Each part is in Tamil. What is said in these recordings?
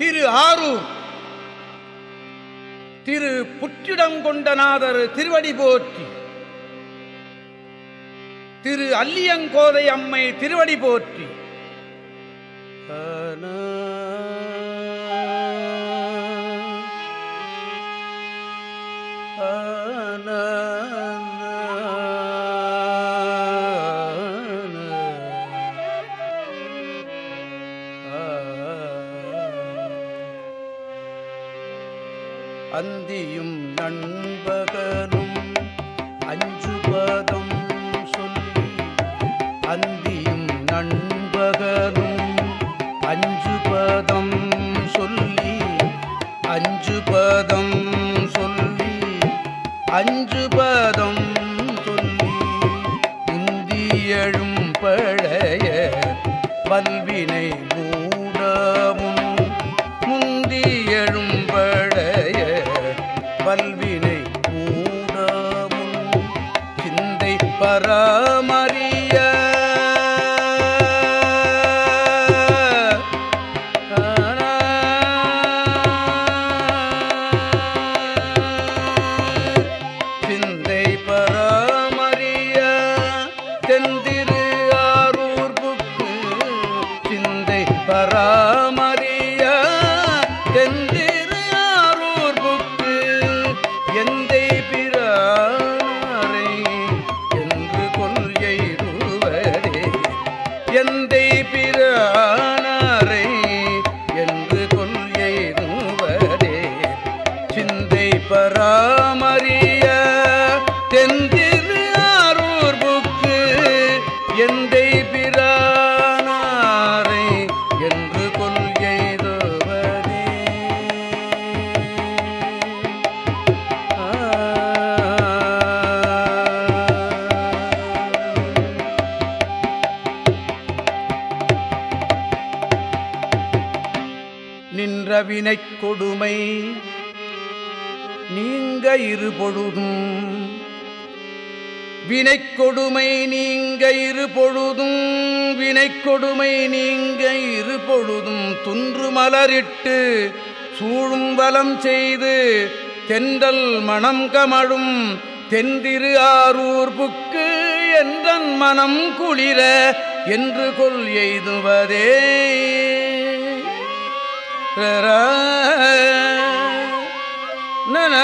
திரு ஆரூர். திரு புற்றிடம் கொண்டநாதர் திருவடி போற்றி. திரு அல்லியங்கோதை அம்மை திருவடி போற்றி. அந்தியும் நண்பகலும் அஞ்சு பதம் சொல்லி அந்தியும் நண்பகலும் அஞ்சு பதம் சொல்லி அஞ்சு பதம் சொல்லி அஞ்சு சிந்தை நின்ற வினைக் கொடுமை. நீங்க இருபொழுதும் வினைக் கொடுமை நீங்க இருபொழுதும் வினைக் கொடுமை நீங்க இருபொழுதும் துன்று மலரிட்டு சூழும் வலம் செய்து தென்றல் மணம் கமழும் தென்திரு ஆரூர் புக்கு என்றன் மனம் குளிர என்று கொள் எய்துவதே. நன,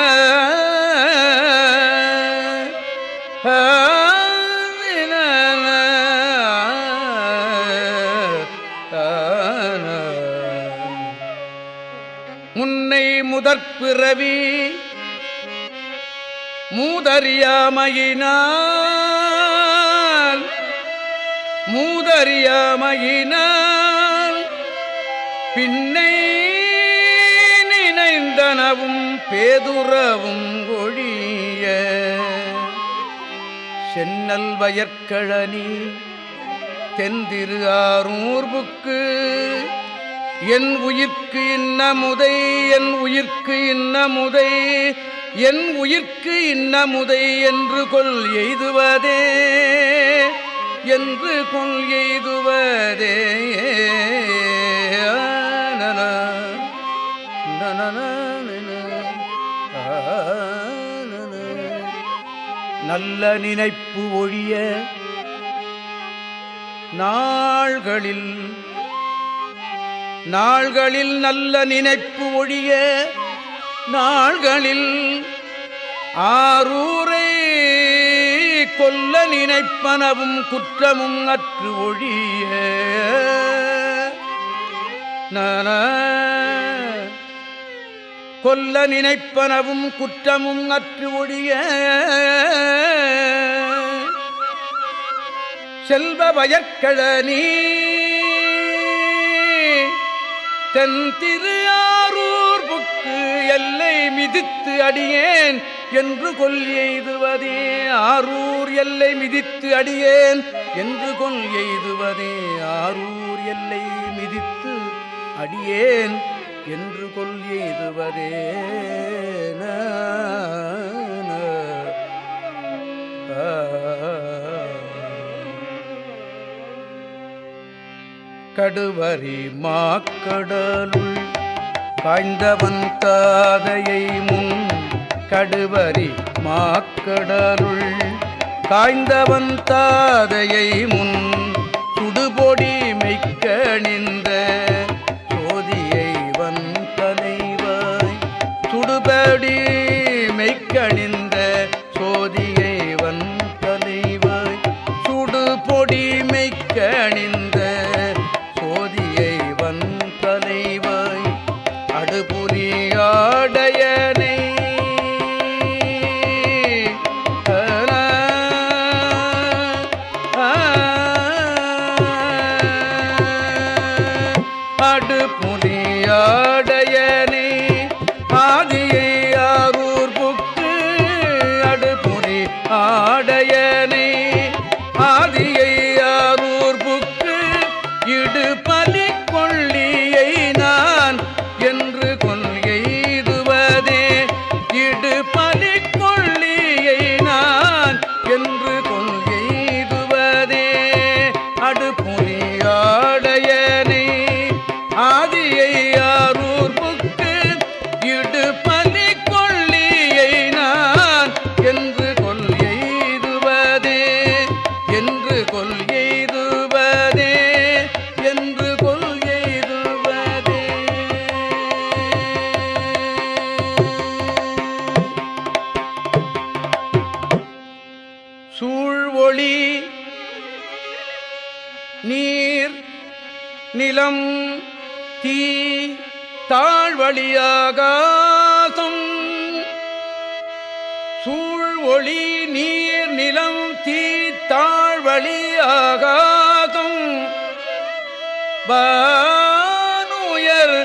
முன்னை முதற்பிறவி மூதறியாமையினால் மூதறியாமையினால் பின்னை பேதுரவும் ஒழிய. சென்னல் வயற்கழனி தென்திரு ஆரூர்புக்கு என் உயிர்க்கு இன்னமுதை என் உயிர்க்கு இன்னமுதை என் உயிர்க்கு இன்னமுதை என்று கொள் எய்துவதே. என்று கொள் எய்துவதே. நல்ல நினைப்பு ஒழிய நாள்களில் நாள்களில் நல்ல நினைப்பு ஒழிய நாள்களில் ஆரூரை கொல்ல நினைப்பனவும் குற்றமும் அற்று ஒழிய. நன கொல்ல நினைப்பனவும் குற்றமும் அற்று ஒழிய செல்வ வயற்கழனி தென் திருஆரூர் புக்கு எல்லை மிதித்து அடியேன் என்று கொல் எய்துவதே. ஆரூர் எல்லை மிதித்து அடியேன் என்று கொல் எய்துவதே. ஆரூர் எல்லை மிதித்து அடியேன் என்று கொல் எய்துவதே கடுவரி மாக்கடலுள் காய்ந்தவன் தாதையை முன் கடுவரி மாக்கடலுள் காய்ந்தவன் தாதையை முன் சுடுபொடி மெய்க்க நின்ற தாழ்வழியாகாசம் சூழ்வொளி நீர் நிலம் தீ தாழ்வழியாகாசம் வானுயர்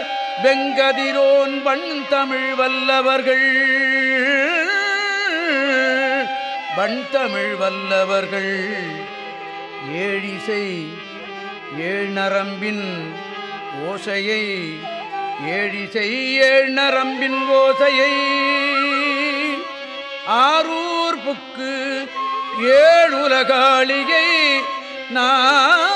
வெங்கதிரோன் பண் தமிழ் வல்லவர்கள். பண் தமிழ் வல்லவர்கள். ஏழிசை ஏழ்நரம்பின் ஓசையை ஏழிசை ஏழ்நரம்பின் ஓசையை ஆரூர் புக்கு ஏழுலகாளிகை நான்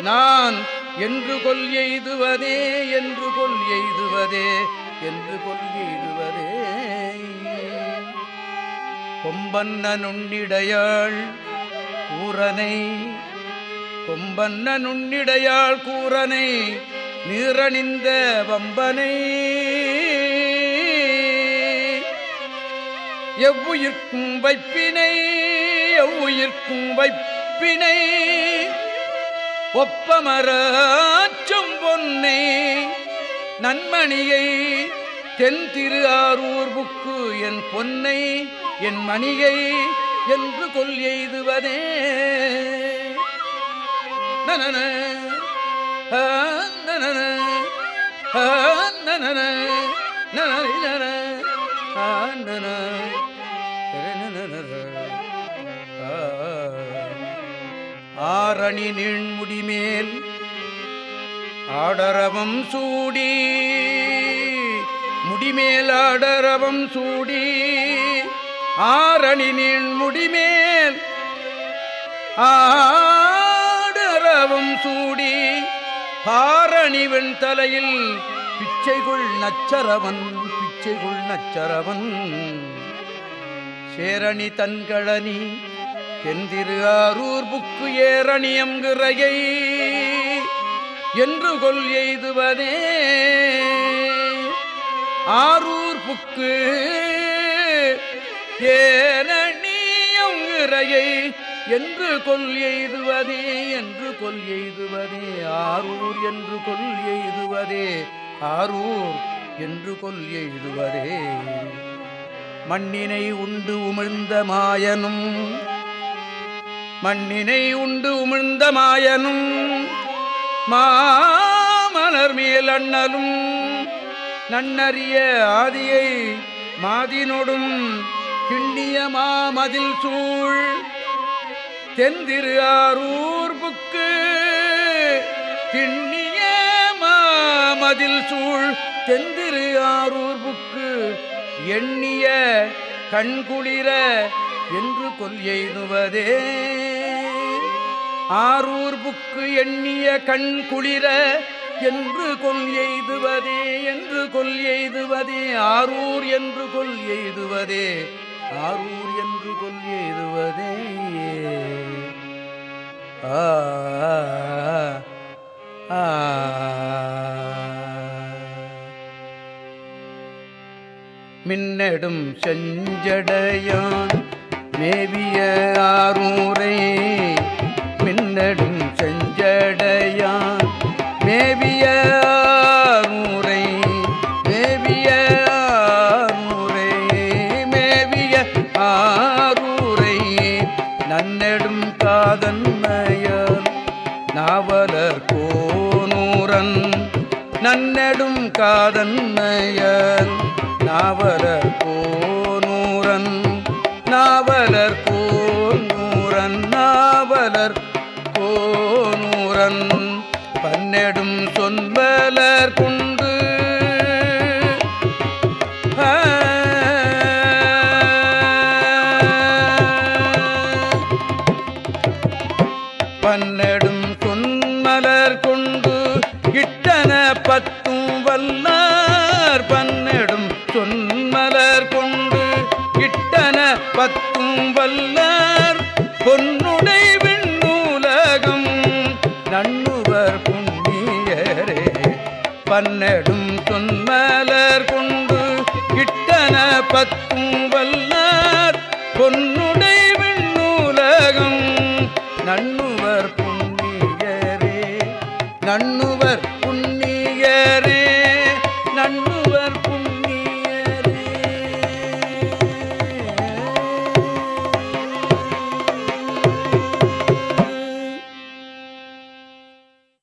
நான் என்று கொல் எய்துவதே என்று கொல் எய்துவதே என்று கொல் எய்துவதே. கொம்பன்ன நுண்ணிடையாள் கூரனை கொம்பன்ன நுண்ணிடையாள் கூரனை நீரணிந்த வம்பனை. எவ்வுயிர்க்கும் வைப்பினை எவ்வுயிர்க்கும் வைப்பினை. ஒப்பமராச்சும் பொன்னை நன்மணியை தென் திரு ஆரூர் புக்கு என் பொன்னை என் மணியை என்று கொல் எய்துவதே. ஆரணி நீழ்முடிமேல் ஆடரவம் சூடி முடிமேல் ஆடரவம் சூடி ஆரணி நீழ்முடிமேல் ஆடரவம் சூடி பாரணிவன் வெண்தலையில் பிச்சைகுள் நச்சரவன் பிச்சைகுள் நச்சரவன். சேரணி தன்கழனி தென்திரு ஆரூர் புக்கு ஏரணியம்கிறையை என்று கொல் எய்துவதே. ஆரூர் புக்கு ஏரணியம்கிறையை என்று கொல் எய்துவதே என்று கொல் எய்துவதே. ஆரூர் என்று கொல் எய்துவதே ஆரூர் என்று கொல் எய்துவதே. மண்ணினை உண்டு உமிழ்ந்த மாயனும் மண்ணினை உண்டு உமிழ்ந்த மாயனும் மாமலர் மேல் அண்ணலும் நன்னறிய ஆதியை மாதினொடும் கிண்ணிய மாமதில் சூழ் தென்திரு ஆரூர் புக்கு. திண்ணிய மாமதில் சூழ் தென்திரு ஆரூர் புக்கு. எண்ணிய கண்குளிர என்று கொல் எய்துவதே. ஆரூர் புக்கு எண்ணிய கண்குளிர என்று கொல் எய்துவதே என்று கொல் எய்துவதே. ஆரூர் என்று கொல் எய்துவதே. ஆரூர் என்று கொல் எய்துவதே ஆ ஆ. மின்னடும் செஞ்சடையான் மேவிய ஆரூரை மின்னடும் செஞ்சடையான் நன்னெடும் நாவலர் கோனூரன் நாவலர் கோனூரன் நாவலர் கோனூரன். பன்னெடும் சொன்பலர் கொண்டு. பன்னெடும் சொன்மலர் கொண்டு கிட்டன பத்தும் வல்ல வல்லார் பன்னெடும் சொன்மலர் கொண்டு இட்டன பத்தும் வல்லார். பொன்னுடை விண்ணூலகம் நண்ணுவர் புண்ணியரே. பன்னெடும் சொன்மலர் கொண்டு இட்டன பத்தும் வல்லார். பொன்னுடை விண்ணூலகம் நண்ணு